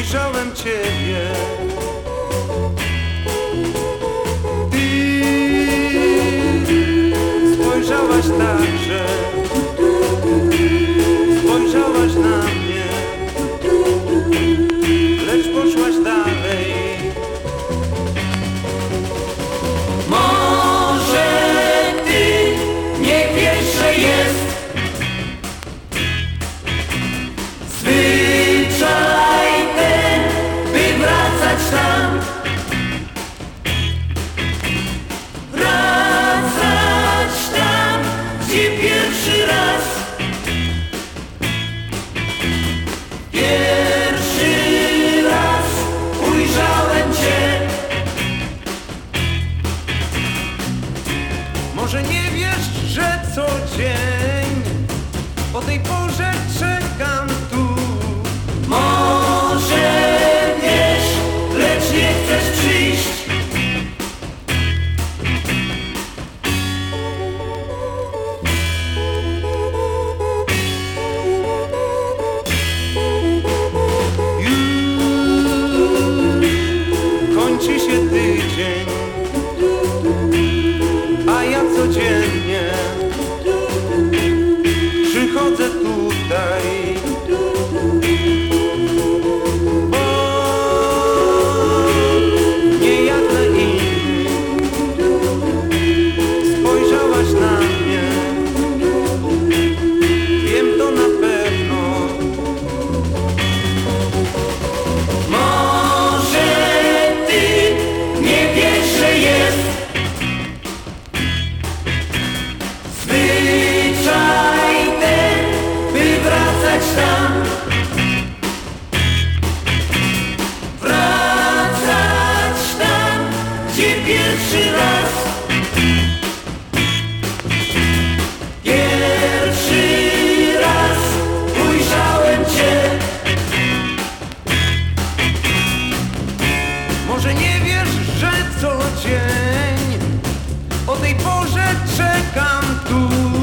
ujrzałem Ciebie. Ty spojrzałaś także. Tej porze czekam tu